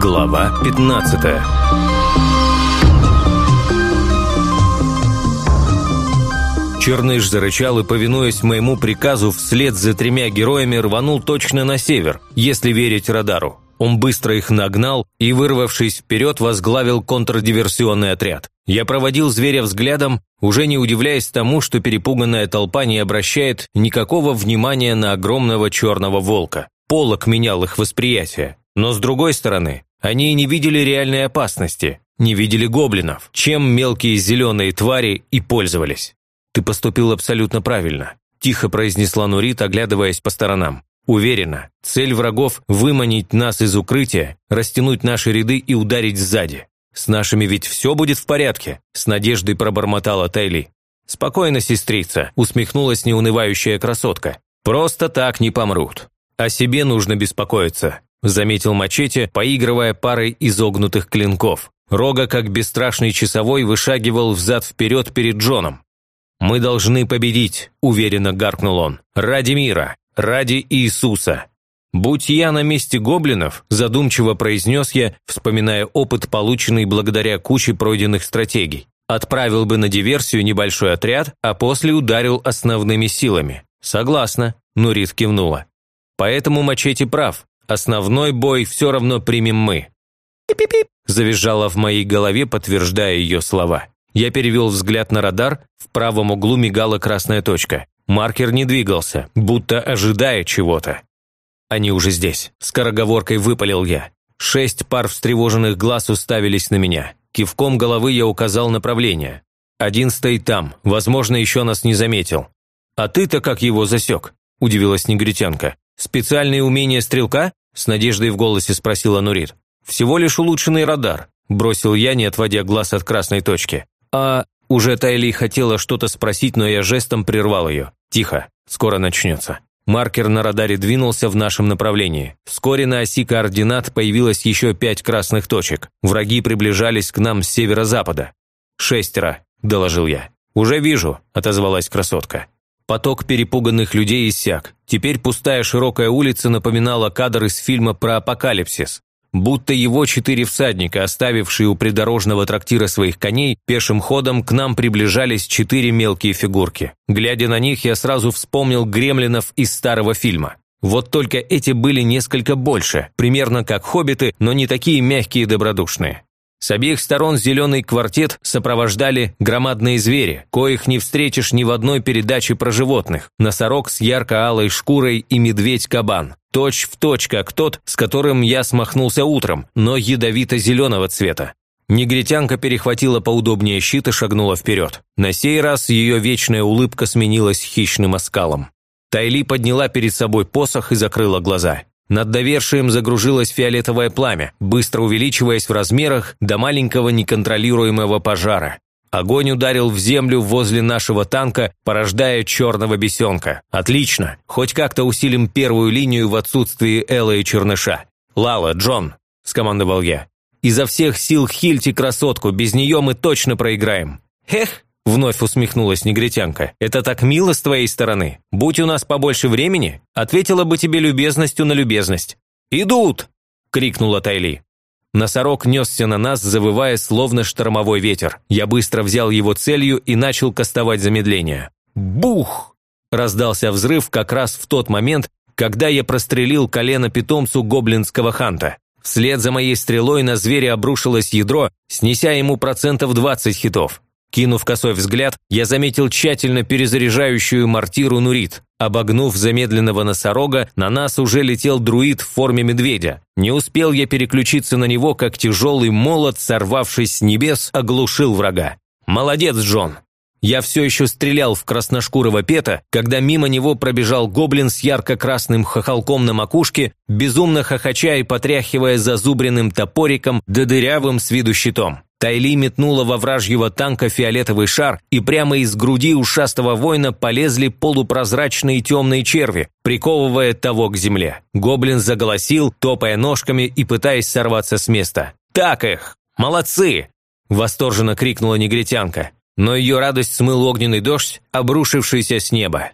Глава 15 Черныш зарычал и, повинуясь моему приказу, вслед за тремя героями рванул точно на север, если верить радару. Он быстро их нагнал и, вырвавшись вперед, возглавил контрдиверсионный отряд. Я проводил зверя взглядом, уже не удивляясь тому, что перепуганная толпа не обращает никакого внимания на огромного черного волка. Полок менял их восприятие. Но с другой стороны, они не видели реальной опасности, не видели гоблинов, чем мелкие зеленые твари и пользовались. «Ты поступил абсолютно правильно», – тихо произнесла Нурит, оглядываясь по сторонам. «Уверена, цель врагов – выманить нас из укрытия, растянуть наши ряды и ударить сзади. С нашими ведь все будет в порядке», – с надеждой пробормотала Тайли. «Спокойно, сестрица», – усмехнулась неунывающая красотка. «Просто так не помрут. О себе нужно беспокоиться», – заметил Мачете, поигрывая парой изогнутых клинков. Рога, как бесстрашный часовой, вышагивал взад-вперед перед Джоном. «Мы должны победить», – уверенно гаркнул он. «Ради мира, ради Иисуса». «Будь я на месте гоблинов», – задумчиво произнес я, вспоминая опыт, полученный благодаря куче пройденных стратегий. Отправил бы на диверсию небольшой отряд, а после ударил основными силами. «Согласна», – Нурит кивнула. «Поэтому Мачете прав. Основной бой все равно примем мы». «Пип-пип-пип», – завизжала в моей голове, подтверждая ее слова. Я перевел взгляд на радар, в правом углу мигала красная точка. Маркер не двигался, будто ожидая чего-то. Они уже здесь. Скороговоркой выпалил я. Шесть пар встревоженных глаз уставились на меня. Кивком головы я указал направление. Один стоит там, возможно, еще нас не заметил. «А ты-то как его засек?» – удивилась негритянка. «Специальные умения стрелка?» – с надеждой в голосе спросила Нурит. «Всего лишь улучшенный радар», – бросил я, не отводя глаз от красной точки. «А...» Уже Тайли хотела что-то спросить, но я жестом прервал ее. «Тихо, скоро начнется». Маркер на радаре двинулся в нашем направлении. Вскоре на оси координат появилось еще пять красных точек. Враги приближались к нам с северо-запада. «Шестеро», – доложил я. «Уже вижу», – отозвалась красотка. Поток перепуганных людей иссяк. Теперь пустая широкая улица напоминала кадр из фильма про апокалипсис будто его четыре всадника, оставившие у придорожного трактира своих коней, пешим ходом к нам приближались четыре мелкие фигурки. Глядя на них, я сразу вспомнил гремлинов из старого фильма. Вот только эти были несколько больше, примерно как хоббиты, но не такие мягкие и добродушные. С обеих сторон зеленый квартет сопровождали громадные звери, коих не встретишь ни в одной передаче про животных. Носорог с ярко-алой шкурой и медведь-кабан. Точь в точь, как тот, с которым я смахнулся утром, но ядовито-зеленого цвета. Негритянка перехватила поудобнее щит и шагнула вперед. На сей раз ее вечная улыбка сменилась хищным оскалом. Тайли подняла перед собой посох и закрыла глаза. Над довершием загружилось фиолетовое пламя, быстро увеличиваясь в размерах до маленького неконтролируемого пожара. Огонь ударил в землю возле нашего танка, порождая черного бесенка. Отлично, хоть как-то усилим первую линию в отсутствии Элла и Черныша. «Лала, Джон», – скомандовал я. «Изо всех сил хильте красотку, без нее мы точно проиграем». «Эх», – вновь усмехнулась негритянка. «Это так мило с твоей стороны. Будь у нас побольше времени, ответила бы тебе любезностью на любезность». «Идут!» – крикнула Тайли. Носорог несся на нас, завывая словно штормовой ветер. Я быстро взял его целью и начал кастовать замедление. Бух! Раздался взрыв как раз в тот момент, когда я прострелил колено питомцу гоблинского ханта. Вслед за моей стрелой на зверя обрушилось ядро, снеся ему процентов 20 хитов. Кинув косой взгляд, я заметил тщательно перезаряжающую мортиру Нурит. Обогнув замедленного носорога, на нас уже летел друид в форме медведя. Не успел я переключиться на него, как тяжелый молот, сорвавшись с небес, оглушил врага. «Молодец, Джон!» Я все еще стрелял в красношкурого пета, когда мимо него пробежал гоблин с ярко-красным хохолком на макушке, безумно хохоча и потряхивая зазубренным топориком да дырявым с виду щитом. Тайли метнула во вражьего танка фиолетовый шар, и прямо из груди ушастого воина полезли полупрозрачные темные черви, приковывая того к земле. Гоблин заголосил, топая ножками и пытаясь сорваться с места. «Так их! Молодцы!» – восторженно крикнула негритянка. Но ее радость смыл огненный дождь, обрушившийся с неба.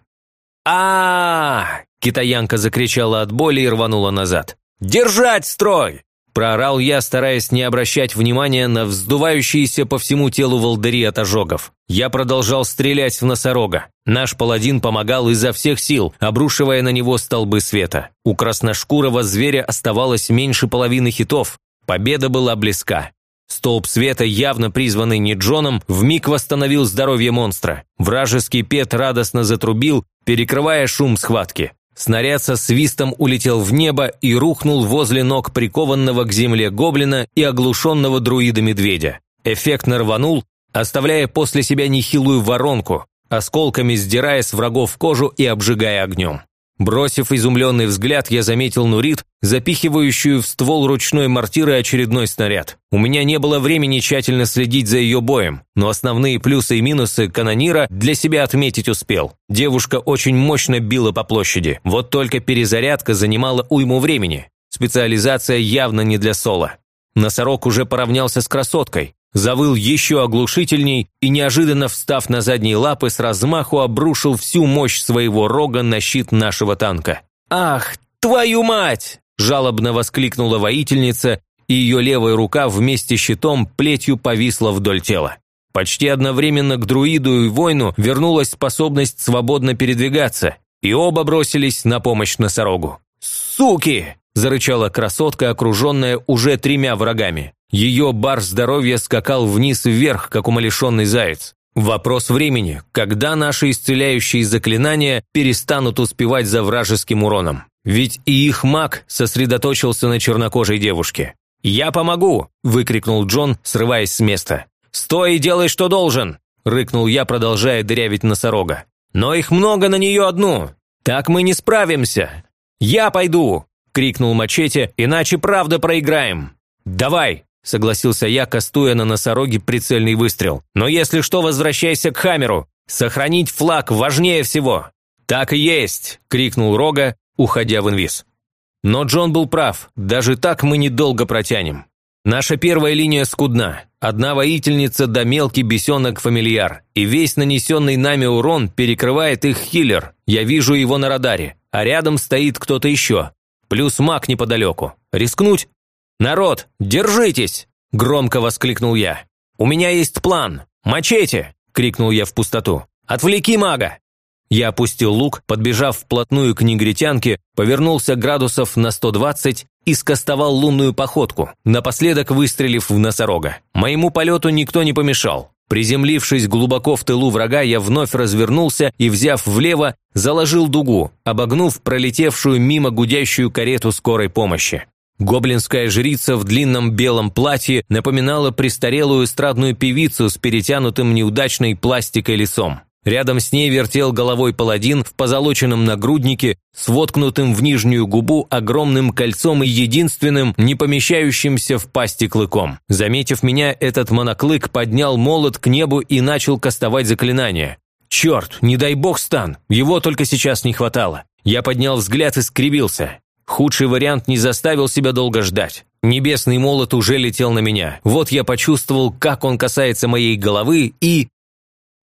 а, Китаянка закричала от боли и рванула назад. «Держать строй!» Проорал я, стараясь не обращать внимания на вздувающиеся по всему телу волдыри от ожогов. Я продолжал стрелять в носорога. Наш паладин помогал изо всех сил, обрушивая на него столбы света. У красношкурого зверя оставалось меньше половины хитов. Победа была близка. Столб света, явно призванный не Джоном, вмиг восстановил здоровье монстра. Вражеский пет радостно затрубил, перекрывая шум схватки. Снаряд со свистом улетел в небо и рухнул возле ног прикованного к земле гоблина и оглушенного друида-медведя. Эффектно рванул, оставляя после себя нехилую воронку, осколками сдирая с врагов кожу и обжигая огнем. Бросив изумленный взгляд, я заметил Нурит, запихивающую в ствол ручной мортиры очередной снаряд. У меня не было времени тщательно следить за ее боем, но основные плюсы и минусы канонира для себя отметить успел. Девушка очень мощно била по площади, вот только перезарядка занимала уйму времени. Специализация явно не для соло. Носорог уже поравнялся с красоткой, завыл еще оглушительней и, неожиданно встав на задние лапы, с размаху обрушил всю мощь своего рога на щит нашего танка. «Ах, твою мать!» – жалобно воскликнула воительница, и ее левая рука вместе с щитом плетью повисла вдоль тела. Почти одновременно к друиду и воину вернулась способность свободно передвигаться, и оба бросились на помощь носорогу. «Суки!» – зарычала красотка, окруженная уже тремя врагами. Ее бар здоровья скакал вниз-вверх, как умалишенный заяц. Вопрос времени, когда наши исцеляющие заклинания перестанут успевать за вражеским уроном. Ведь и их маг сосредоточился на чернокожей девушке. «Я помогу!» – выкрикнул Джон, срываясь с места. «Стой и делай, что должен!» – рыкнул я, продолжая дырявить носорога. «Но их много на нее одну! Так мы не справимся!» «Я пойду!» – крикнул Мачете, «иначе правда проиграем!» «Давай!» согласился я, кастуя на носороге прицельный выстрел. «Но если что, возвращайся к Хамеру. Сохранить флаг важнее всего». «Так и есть!» – крикнул Рога, уходя в инвиз. Но Джон был прав, даже так мы недолго протянем. Наша первая линия скудна. Одна воительница да мелкий бесенок-фамильяр, и весь нанесенный нами урон перекрывает их хиллер. Я вижу его на радаре, а рядом стоит кто-то еще. Плюс маг неподалеку. Рискнуть? «Народ, держитесь!» – громко воскликнул я. «У меня есть план! Мачете!» – крикнул я в пустоту. «Отвлеки мага!» Я опустил лук, подбежав вплотную к негритянке, повернулся градусов на 120 и скостовал лунную походку, напоследок выстрелив в носорога. Моему полету никто не помешал. Приземлившись глубоко в тылу врага, я вновь развернулся и, взяв влево, заложил дугу, обогнув пролетевшую мимо гудящую карету скорой помощи. Гоблинская жрица в длинном белом платье напоминала престарелую эстрадную певицу с перетянутым неудачной пластикой лицом. Рядом с ней вертел головой паладин в позолоченном нагруднике с воткнутым в нижнюю губу огромным кольцом и единственным, не помещающимся в пасти клыком. Заметив меня, этот моноклык поднял молот к небу и начал кастовать заклинание. «Черт, не дай бог стан, его только сейчас не хватало». Я поднял взгляд и скривился. Худший вариант не заставил себя долго ждать. Небесный молот уже летел на меня. Вот я почувствовал, как он касается моей головы, и...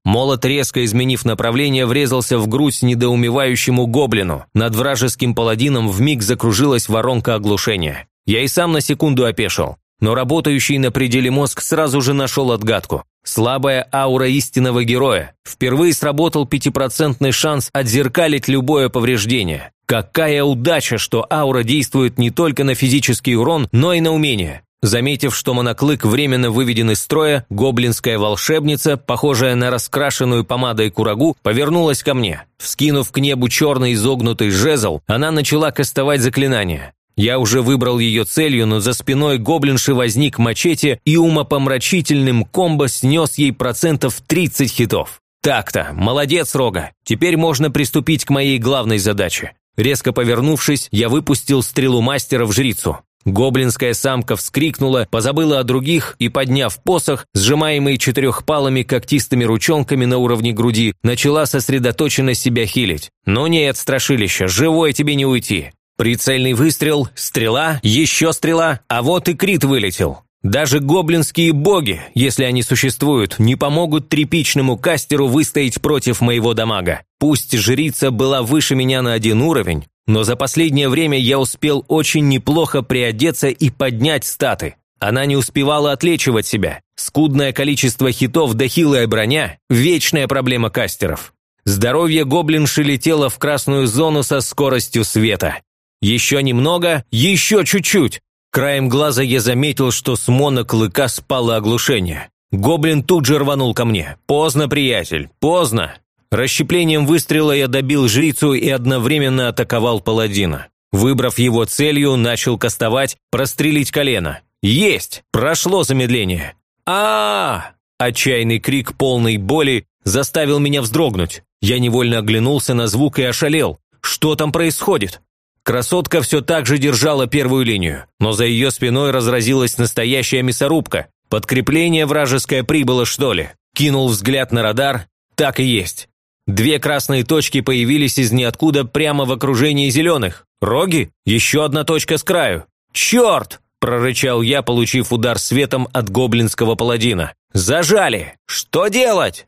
Молот, резко изменив направление, врезался в грудь недоумевающему гоблину. Над вражеским паладином вмиг закружилась воронка оглушения. Я и сам на секунду опешил. Но работающий на пределе мозг сразу же нашел отгадку. Слабая аура истинного героя. Впервые сработал пятипроцентный шанс отзеркалить любое повреждение. Какая удача, что аура действует не только на физический урон, но и на умение. Заметив, что моноклык временно выведен из строя, гоблинская волшебница, похожая на раскрашенную помадой курагу, повернулась ко мне. Вскинув к небу черный изогнутый жезл, она начала кастовать заклинание. Я уже выбрал ее целью, но за спиной гоблинши возник мачете и умопомрачительным комбо снес ей процентов 30 хитов. Так-то, молодец, Рога. Теперь можно приступить к моей главной задаче. Резко повернувшись, я выпустил стрелу мастера в жрицу. Гоблинская самка вскрикнула, позабыла о других и, подняв посох, сжимаемый четырехпалыми когтистыми ручонками на уровне груди, начала сосредоточенно себя хилить. «Ну нет, страшилище, живое тебе не уйти!» Прицельный выстрел, стрела, еще стрела, а вот и крит вылетел. Даже гоблинские боги, если они существуют, не помогут тряпичному кастеру выстоять против моего дамага. Пусть жрица была выше меня на один уровень, но за последнее время я успел очень неплохо приодеться и поднять статы. Она не успевала отлечивать себя. Скудное количество хитов да хилая броня – вечная проблема кастеров. Здоровье гоблинши летело в красную зону со скоростью света. Еще немного, еще чуть-чуть. Краем глаза я заметил, что с Мона Клыка спало оглушение. Гоблин тут же рванул ко мне. «Поздно, приятель, поздно!» Расщеплением выстрела я добил жрицу и одновременно атаковал паладина. Выбрав его целью, начал кастовать «Прострелить колено». «Есть! Прошло замедление!» а, -а, -а Отчаянный крик полной боли заставил меня вздрогнуть. Я невольно оглянулся на звук и ошалел. Что там происходит? Красотка все так же держала первую линию, но за ее спиной разразилась настоящая мясорубка. Подкрепление вражеское прибыло, что ли? Кинул взгляд на радар. Так и есть. Две красные точки появились из ниоткуда прямо в окружении зеленых. Роги? Еще одна точка с краю. «Черт!» – прорычал я, получив удар светом от гоблинского паладина. «Зажали! Что делать?»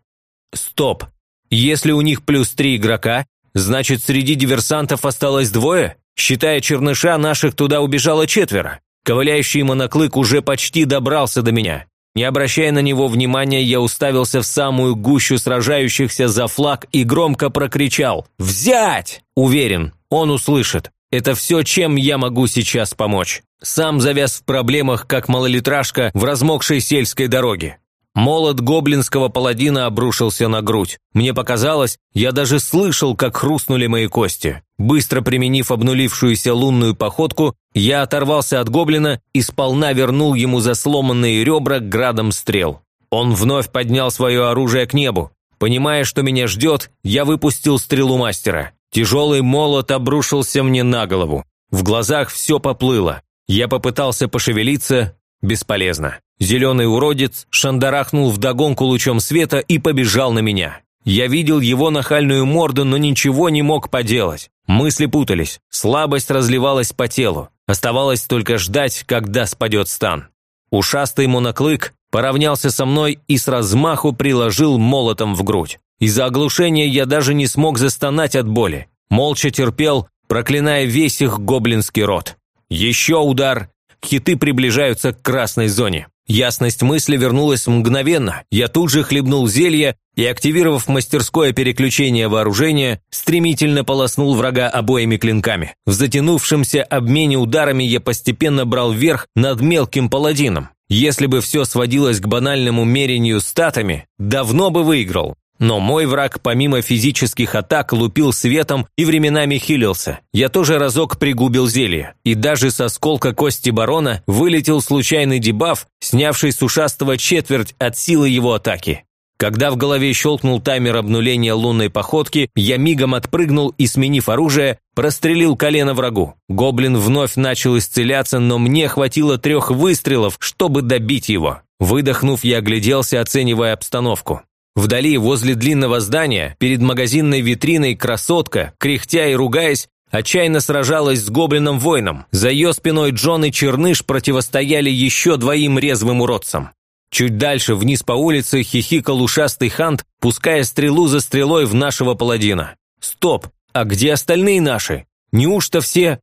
«Стоп! Если у них плюс три игрока, значит, среди диверсантов осталось двое? Считая черныша, наших туда убежало четверо. Ковыляющий моноклык уже почти добрался до меня. Не обращая на него внимания, я уставился в самую гущу сражающихся за флаг и громко прокричал «Взять!» Уверен, он услышит. Это все, чем я могу сейчас помочь. Сам завяз в проблемах, как малолитражка в размокшей сельской дороге. Молот гоблинского паладина обрушился на грудь. Мне показалось, я даже слышал, как хрустнули мои кости. Быстро применив обнулившуюся лунную походку, я оторвался от гоблина и сполна вернул ему за сломанные ребра градом стрел. Он вновь поднял свое оружие к небу. Понимая, что меня ждет, я выпустил стрелу мастера. Тяжелый молот обрушился мне на голову. В глазах все поплыло. Я попытался пошевелиться, бесполезно. Зеленый уродец шандарахнул вдогонку лучом света и побежал на меня. Я видел его нахальную морду, но ничего не мог поделать. Мысли путались, слабость разливалась по телу. Оставалось только ждать, когда спадет стан. Ушастый моноклык поравнялся со мной и с размаху приложил молотом в грудь. Из-за оглушения я даже не смог застонать от боли. Молча терпел, проклиная весь их гоблинский род. Еще удар. Хиты приближаются к красной зоне. Ясность мысли вернулась мгновенно. Я тут же хлебнул зелье и, активировав мастерское переключение вооружения, стремительно полоснул врага обоими клинками. В затянувшемся обмене ударами я постепенно брал верх над мелким паладином. Если бы все сводилось к банальному мерению статами, давно бы выиграл. Но мой враг помимо физических атак лупил светом и временами хилился. Я тоже разок пригубил зелье. И даже со сколка кости барона вылетел случайный дебаф, снявший с ушастого четверть от силы его атаки. Когда в голове щелкнул таймер обнуления лунной походки, я мигом отпрыгнул и, сменив оружие, прострелил колено врагу. Гоблин вновь начал исцеляться, но мне хватило трех выстрелов, чтобы добить его. Выдохнув, я огляделся, оценивая обстановку. Вдали, возле длинного здания, перед магазинной витриной красотка, кряхтя и ругаясь, отчаянно сражалась с гоблином-воином. За ее спиной Джон и Черныш противостояли еще двоим резвым уродцам. Чуть дальше, вниз по улице, хихикал ушастый хант, пуская стрелу за стрелой в нашего паладина. «Стоп! А где остальные наши? Неужто все...»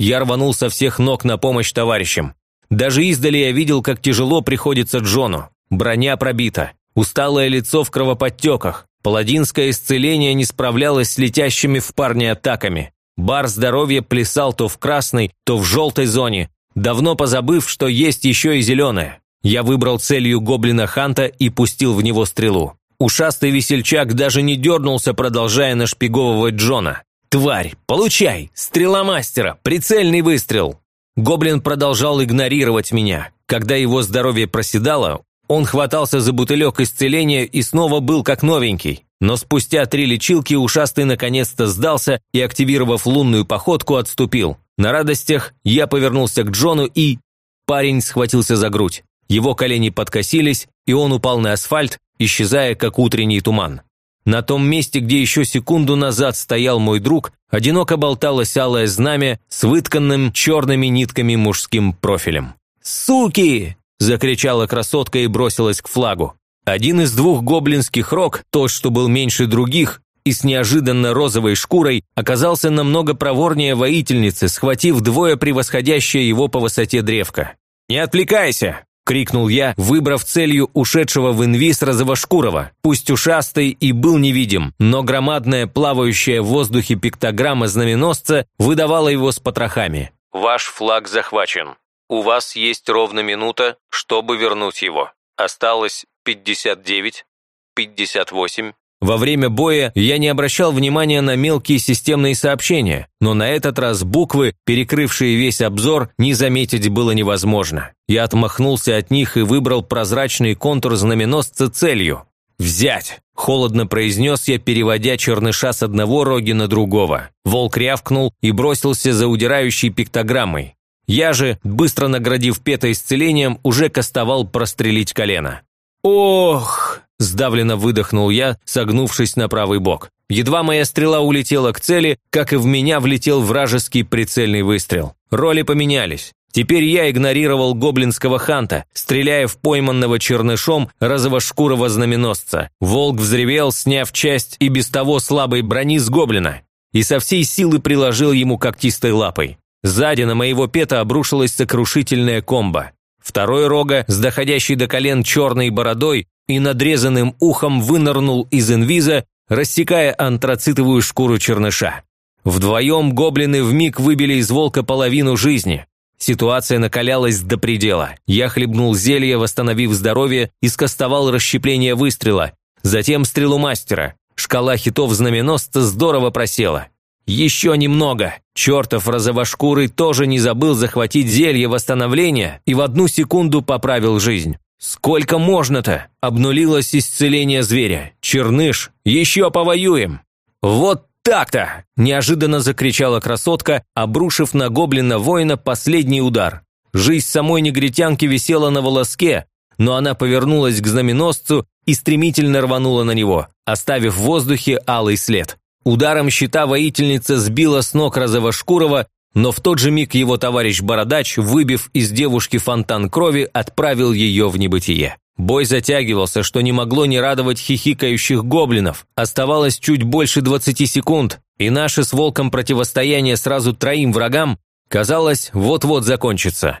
Я рванул со всех ног на помощь товарищам. Даже издали я видел, как тяжело приходится Джону. Броня пробита. Усталое лицо в кровоподтеках. Паладинское исцеление не справлялось с летящими в парне атаками. Бар здоровья плясал то в красной, то в желтой зоне, давно позабыв, что есть еще и зеленая. Я выбрал целью гоблина Ханта и пустил в него стрелу. Ушастый весельчак даже не дернулся, продолжая нашпиговывать Джона. «Тварь, получай! Стрела мастера! Прицельный выстрел!» Гоблин продолжал игнорировать меня. Когда его здоровье проседало, он хватался за бутылек исцеления и снова был как новенький. Но спустя три лечилки ушастый наконец-то сдался и, активировав лунную походку, отступил. На радостях я повернулся к Джону и... Парень схватился за грудь. Его колени подкосились, и он упал на асфальт, исчезая, как утренний туман. На том месте, где еще секунду назад стоял мой друг, одиноко болталось алое знамя с вытканным черными нитками мужским профилем. «Суки!» Закричала красотка и бросилась к флагу. Один из двух гоблинских рог, тот, что был меньше других, и с неожиданно розовой шкурой оказался намного проворнее воительницы, схватив двое превосходящее его по высоте древка. «Не отвлекайся!» – крикнул я, выбрав целью ушедшего в инвиз розовошкурого. Пусть ушастый и был невидим, но громадная плавающая в воздухе пиктограмма знаменосца выдавала его с потрохами. «Ваш флаг захвачен. У вас есть ровно минута, чтобы вернуть его. Осталось 59, 58, во время боя я не обращал внимания на мелкие системные сообщения, но на этот раз буквы, перекрывшие весь обзор, не заметить было невозможно. Я отмахнулся от них и выбрал прозрачный контур знаменосца целью. «Взять!» – холодно произнес я, переводя черныша с одного роги на другого. Волк рявкнул и бросился за удирающей пиктограммой. Я же, быстро наградив Пета исцелением, уже кастовал прострелить колено. «Ох!» – сдавленно выдохнул я, согнувшись на правый бок. Едва моя стрела улетела к цели, как и в меня влетел вражеский прицельный выстрел. Роли поменялись. Теперь я игнорировал гоблинского ханта, стреляя в пойманного чернышом розовошкурого знаменосца. Волк взревел, сняв часть и без того слабой брони с гоблина, и со всей силы приложил ему когтистой лапой. Сзади на моего пета обрушилась сокрушительная комба. Второй рога, с доходящей до колен черной бородой и надрезанным ухом, вынырнул из инвиза, рассекая антрацитовую шкуру черныша. Вдвоем гоблины вмиг выбили из волка половину жизни. Ситуация накалялась до предела. Я хлебнул зелье, восстановив здоровье, и скостовал расщепление выстрела. Затем стрелу мастера. Шкала хитов знаменосца здорово просела. Еще немного. Чертов розовошкурый тоже не забыл захватить зелье восстановления и в одну секунду поправил жизнь. «Сколько можно-то?» – обнулилось исцеление зверя. «Черныш, еще повоюем!» «Вот так-то!» – неожиданно закричала красотка, обрушив на гоблина-воина последний удар. Жизнь самой негритянки висела на волоске, но она повернулась к знаменосцу и стремительно рванула на него, оставив в воздухе алый след. Ударом щита воительница сбила с ног Розовошкурова, но в тот же миг его товарищ Бородач, выбив из девушки фонтан крови, отправил ее в небытие. Бой затягивался, что не могло не радовать хихикающих гоблинов. Оставалось чуть больше 20 секунд, и наше с волком противостояние сразу троим врагам, казалось, вот-вот закончится.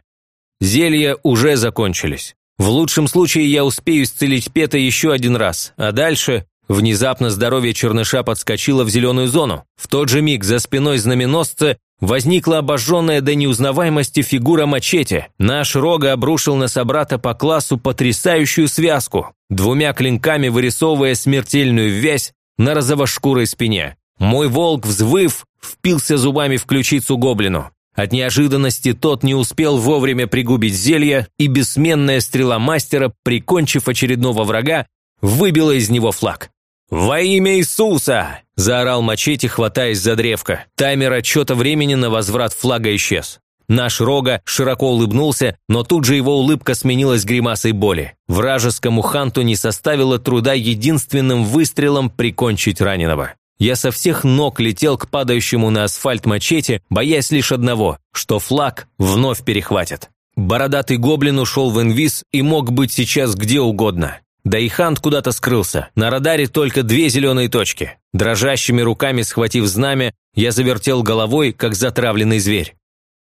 Зелья уже закончились. В лучшем случае я успею исцелить Пета еще один раз, а дальше Внезапно здоровье черныша подскочило в зеленую зону. В тот же миг за спиной знаменосца возникла обожженная до неузнаваемости фигура мачете. Наш рога обрушил на собрата по классу потрясающую связку, двумя клинками вырисовывая смертельную вязь на розовошкурой спине. Мой волк, взвыв, впился зубами в ключицу гоблину. От неожиданности тот не успел вовремя пригубить зелье, и бессменная стрела мастера, прикончив очередного врага, выбила из него флаг. «Во имя Иисуса!» – заорал мачете, хватаясь за древко. Таймер отчета времени на возврат флага исчез. Наш Рога широко улыбнулся, но тут же его улыбка сменилась гримасой боли. Вражескому ханту не составило труда единственным выстрелом прикончить раненого. Я со всех ног летел к падающему на асфальт мачете, боясь лишь одного, что флаг вновь перехватят. Бородатый гоблин ушел в инвиз и мог быть сейчас где угодно. Да и Хант куда-то скрылся. На радаре только две зеленые точки. Дрожащими руками схватив знамя, я завертел головой, как затравленный зверь.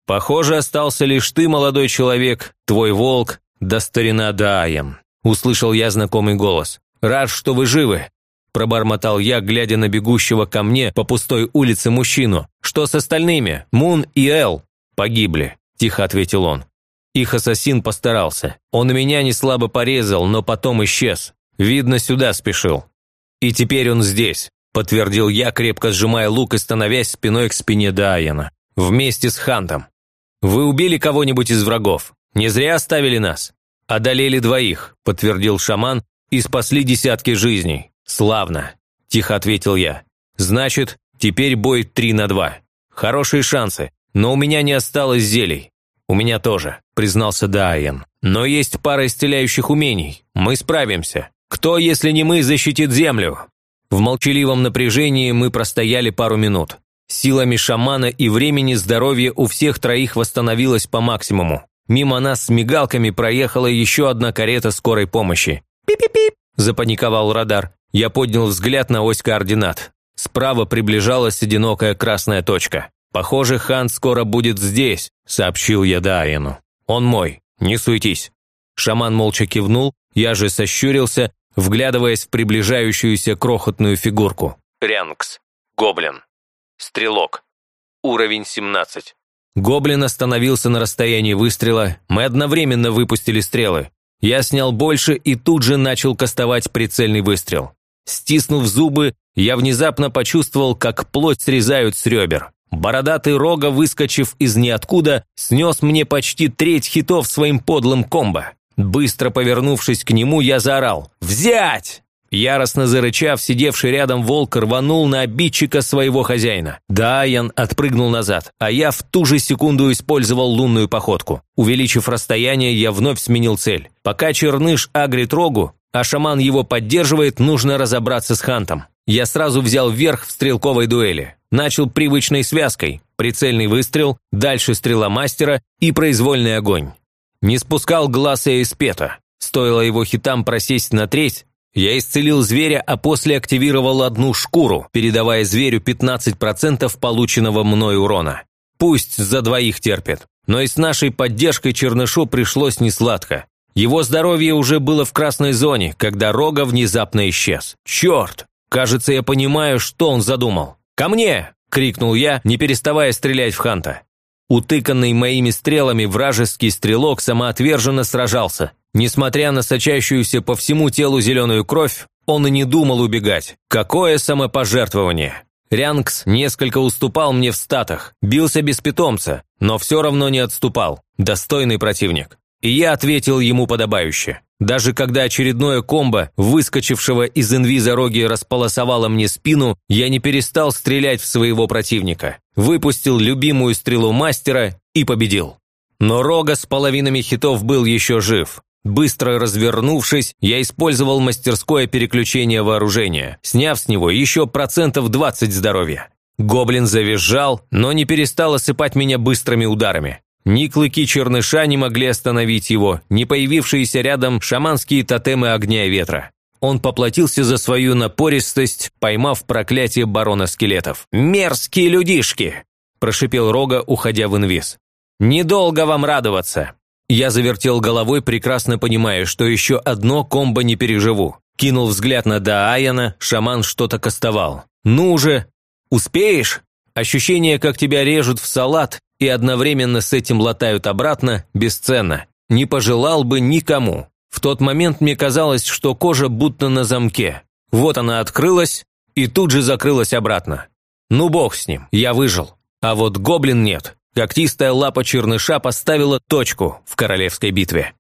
«Похоже, остался лишь ты, молодой человек, твой волк, да старина Даем», – услышал я знакомый голос. «Рад, что вы живы», – пробормотал я, глядя на бегущего ко мне по пустой улице мужчину. «Что с остальными? Мун и Эл?» «Погибли», – тихо ответил он. Их ассасин постарался. Он меня не слабо порезал, но потом исчез. Видно, сюда спешил. И теперь он здесь, подтвердил я, крепко сжимая лук и становясь спиной к спине Дайана. Вместе с Хантом. Вы убили кого-нибудь из врагов? Не зря оставили нас. Одолели двоих, подтвердил шаман, и спасли десятки жизней. Славно, тихо ответил я. Значит, теперь бой три на два. Хорошие шансы, но у меня не осталось зелий. «У меня тоже», – признался Дайен. «Но есть пара исцеляющих умений. Мы справимся. Кто, если не мы, защитит землю?» В молчаливом напряжении мы простояли пару минут. Силами шамана и времени здоровье у всех троих восстановилось по максимуму. мимо нас с мигалками проехала еще одна карета скорой помощи. «Пип-пип-пип!» – запаниковал радар. Я поднял взгляд на ось координат. Справа приближалась одинокая красная точка. «Похоже, хан скоро будет здесь», – сообщил я Дарьяну. «Он мой, не суетись». Шаман молча кивнул, я же сощурился, вглядываясь в приближающуюся крохотную фигурку. Рянкс. Гоблин. Стрелок. Уровень 17. Гоблин остановился на расстоянии выстрела, мы одновременно выпустили стрелы. Я снял больше и тут же начал кастовать прицельный выстрел. Стиснув зубы, я внезапно почувствовал, как плоть срезают с ребер. Бородатый рога, выскочив из ниоткуда, снес мне почти треть хитов своим подлым комбо. Быстро повернувшись к нему, я заорал «Взять!». Яростно зарычав, сидевший рядом волк рванул на обидчика своего хозяина. Дайан отпрыгнул назад, а я в ту же секунду использовал лунную походку. Увеличив расстояние, я вновь сменил цель. Пока черныш агрит рогу, а шаман его поддерживает, нужно разобраться с хантом. Я сразу взял верх в стрелковой дуэли. Начал привычной связкой. Прицельный выстрел, дальше стрела мастера и произвольный огонь. Не спускал глаз я из пета. Стоило его хитам просесть на треть, я исцелил зверя, а после активировал одну шкуру, передавая зверю 15% полученного мной урона. Пусть за двоих терпит. Но и с нашей поддержкой Чернышу пришлось несладко. Его здоровье уже было в красной зоне, когда Рога внезапно исчез. Черт! Кажется, я понимаю, что он задумал. «Ко мне!» – крикнул я, не переставая стрелять в Ханта. Утыканный моими стрелами вражеский стрелок самоотверженно сражался. Несмотря на сочащуюся по всему телу зеленую кровь, он и не думал убегать. Какое самопожертвование! Рянкс несколько уступал мне в статах, бился без питомца, но все равно не отступал. Достойный противник. И я ответил ему подобающе. Даже когда очередное комбо, выскочившего из инвиза роги, располосовало мне спину, я не перестал стрелять в своего противника. Выпустил любимую стрелу мастера и победил. Но Рога с половинами хитов был еще жив. Быстро развернувшись, я использовал мастерское переключение вооружения, сняв с него еще процентов 20 здоровья. Гоблин завизжал, но не перестал осыпать меня быстрыми ударами. Ни клыки черныша не могли остановить его, ни появившиеся рядом шаманские тотемы огня и ветра. Он поплатился за свою напористость, поймав проклятие барона скелетов. «Мерзкие людишки!» – прошипел Рога, уходя в инвиз. «Недолго вам радоваться!» Я завертел головой, прекрасно понимая, что еще одно комбо не переживу. Кинул взгляд на Дааяна, шаман что-то кастовал. «Ну уже! Успеешь?» Ощущение, как тебя режут в салат и одновременно с этим латают обратно, бесценно. Не пожелал бы никому. В тот момент мне казалось, что кожа будто на замке. Вот она открылась и тут же закрылась обратно. Ну бог с ним, я выжил. А вот гоблин нет. Когтистая лапа черныша поставила точку в королевской битве.